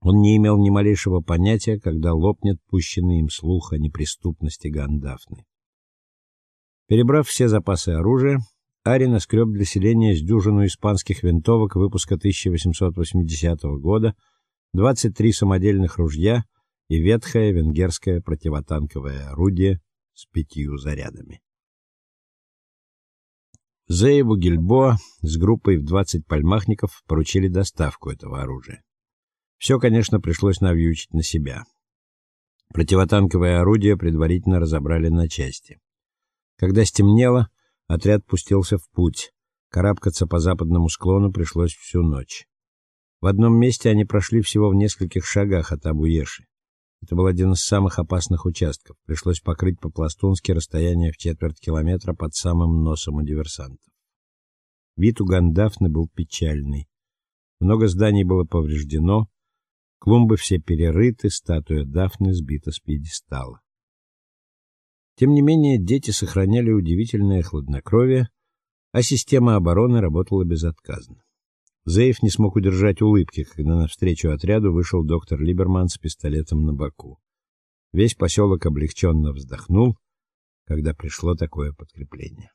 Он не имел ни малейшего понятия, когда лопнет пущенный им слух о неприступности Гандафны. Перебрав все запасы оружия, Ари наскреб для селения с дюжину испанских винтовок выпуска 1880 года, 23 самодельных ружья и ветхое венгерское противотанковое орудие с пятью зарядами. Зееву Гильбоа с группой в 20 пальмахников поручили доставку этого оружия. Все, конечно, пришлось навьючить на себя. Противотанковое орудие предварительно разобрали на части. Когда стемнело, отряд пустился в путь. Карабкаться по западному склону пришлось всю ночь. В одном месте они прошли всего в нескольких шагах от Абуеши. Это был один из самых опасных участков. Пришлось покрыть по-пластунски расстояние в четверть километра под самым носом у диверсантов. Вид у Гандафны был печальный. Много зданий было повреждено, клумбы все перерыты, статуя Дафны сбита с пьедестала. Тем не менее, дети сохраняли удивительное хладнокровие, а система обороны работала безотказно. Зеев не смог удержать улыбки, когда навстречу отряду вышел доктор Либерман с пистолетом на боку. Весь поселок облегченно вздохнул, когда пришло такое подкрепление.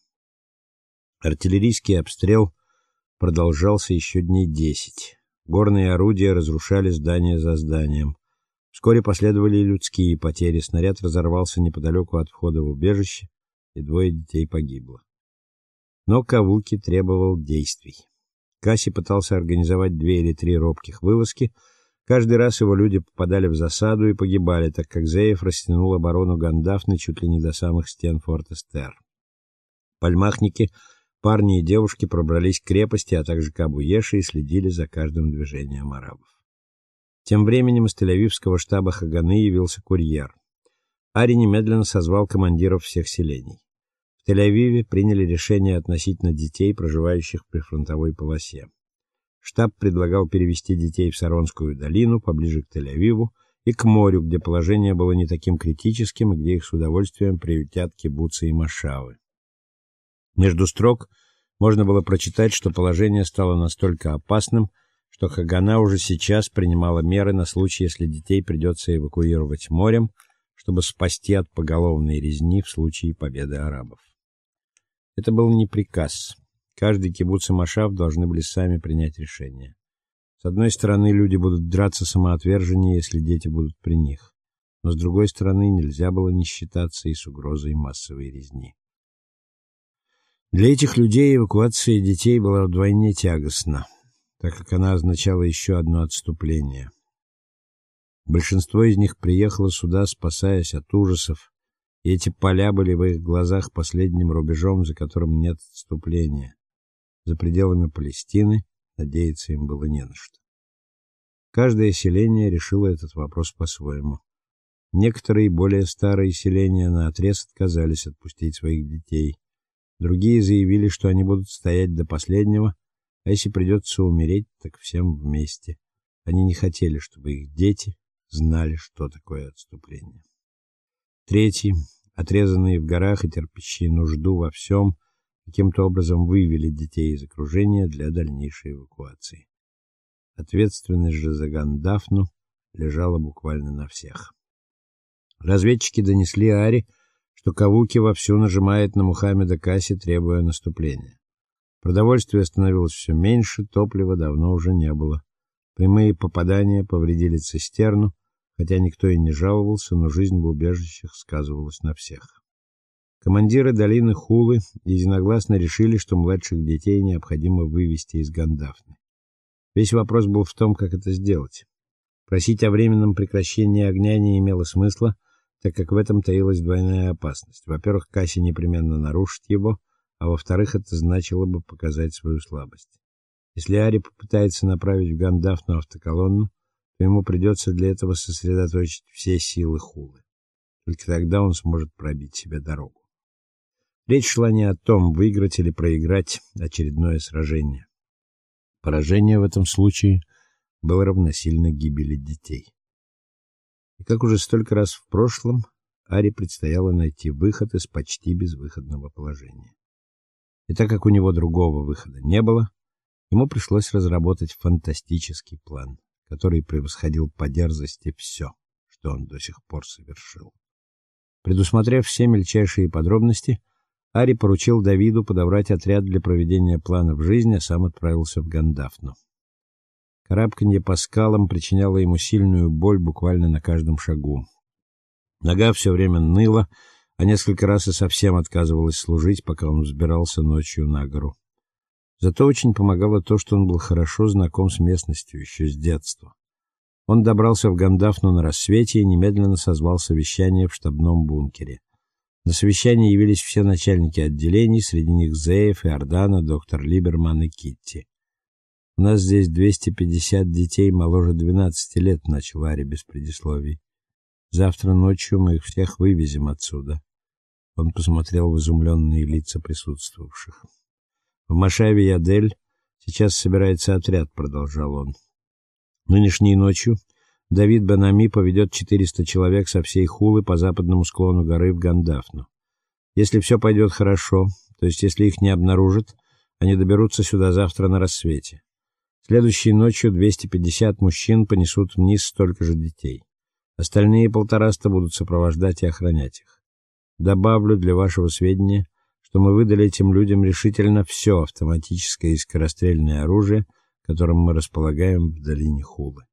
Артиллерийский обстрел продолжался еще дней десять. Горные орудия разрушали здание за зданием. Вскоре последовали и людские потери. Снаряд разорвался неподалеку от входа в убежище, и двое детей погибло. Но Кавуки требовал действий. Касси пытался организовать две или три робких вылазки. Каждый раз его люди попадали в засаду и погибали, так как Зеев растянул оборону Гандафны чуть ли не до самых стен форта Стер. Пальмахники, парни и девушки пробрались к крепости, а также к Абуеше и следили за каждым движением арабов. Тем временем из Тель-Авивского штаба Хаганы явился курьер. Ари немедленно созвал командиров всех селений. В Тель-Авиве приняли решение относительно детей, проживающих при фронтовой полосе. Штаб предлагал перевести детей в Саронскую долину, поближе к Тель-Авиву, и к морю, где положение было не таким критическим и где их с удовольствием приютят кибуцы и машавы. Между строк можно было прочитать, что положение стало настолько опасным, что Хагана уже сейчас принимала меры на случай, если детей придется эвакуировать морем, чтобы спасти от поголовной резни в случае победы арабов. Это был не приказ. Каждый кибуц и машав должны были сами принять решение. С одной стороны, люди будут драться самоотверженнее, если дети будут при них. Но с другой стороны, нельзя было не считаться и с угрозой массовой резни. Для этих людей эвакуация детей была вдвойне тягостна так как она означала еще одно отступление. Большинство из них приехало сюда, спасаясь от ужасов, и эти поля были в их глазах последним рубежом, за которым нет отступления. За пределами Палестины надеяться им было не на что. Каждое селение решило этот вопрос по-своему. Некоторые более старые селения наотрез отказались отпустить своих детей. Другие заявили, что они будут стоять до последнего а если придется умереть, так всем вместе. Они не хотели, чтобы их дети знали, что такое отступление. Третий, отрезанные в горах и терпящие нужду во всем, каким-то образом вывели детей из окружения для дальнейшей эвакуации. Ответственность же за Гандафну лежала буквально на всех. Разведчики донесли Ари, что Кавуки вовсю нажимает на Мухаммеда Каси, требуя наступления. Продовольствия становилось все меньше, топлива давно уже не было. Прямые попадания повредили цистерну, хотя никто и не жаловался, но жизнь в убежищах сказывалась на всех. Командиры долины Хулы единогласно решили, что младших детей необходимо вывести из Гандафны. Весь вопрос был в том, как это сделать. Просить о временном прекращении огня не имело смысла, так как в этом таилась двойная опасность. Во-первых, Касси непременно нарушит его, а во-вторых, это значило бы показать свою слабость. Если Ари попытается направить в Гандафну автоколонну, то ему придется для этого сосредоточить все силы Хулы. Только тогда он сможет пробить себе дорогу. Речь шла не о том, выиграть или проиграть очередное сражение. Поражение в этом случае было равносильно гибели детей. И как уже столько раз в прошлом, Ари предстояло найти выход из почти безвыходного положения. И так как у него другого выхода не было, ему пришлось разработать фантастический план, который превосходил по дерзости все, что он до сих пор совершил. Предусмотрев все мельчайшие подробности, Ари поручил Давиду подобрать отряд для проведения плана в жизнь, а сам отправился в Гандафну. Карабканье по скалам причиняло ему сильную боль буквально на каждом шагу. Нога все время ныла, а несколько раз и совсем отказывалась служить, пока он взбирался ночью на гору. Зато очень помогало то, что он был хорошо знаком с местностью еще с детства. Он добрался в Гандафну на рассвете и немедленно созвал совещание в штабном бункере. На совещание явились все начальники отделений, среди них Зеев и Ордана, доктор Либерман и Китти. У нас здесь 250 детей моложе 12 лет, начал Ари без предисловий. Завтра ночью мы их всех вывезем отсюда. Он посмотрел в изумленные лица присутствовавших. В Машаве и Адель сейчас собирается отряд, продолжал он. Нынешней ночью Давид Банами поведет 400 человек со всей Хулы по западному склону горы в Гандафну. Если все пойдет хорошо, то есть если их не обнаружат, они доберутся сюда завтра на рассвете. Следующей ночью 250 мужчин понесут вниз столько же детей. Остальные полтораста будут сопровождать и охранять их. Добавлю для вашего сведения, что мы выдали этим людям решительно все автоматическое и скорострельное оружие, которым мы располагаем в долине Хулы.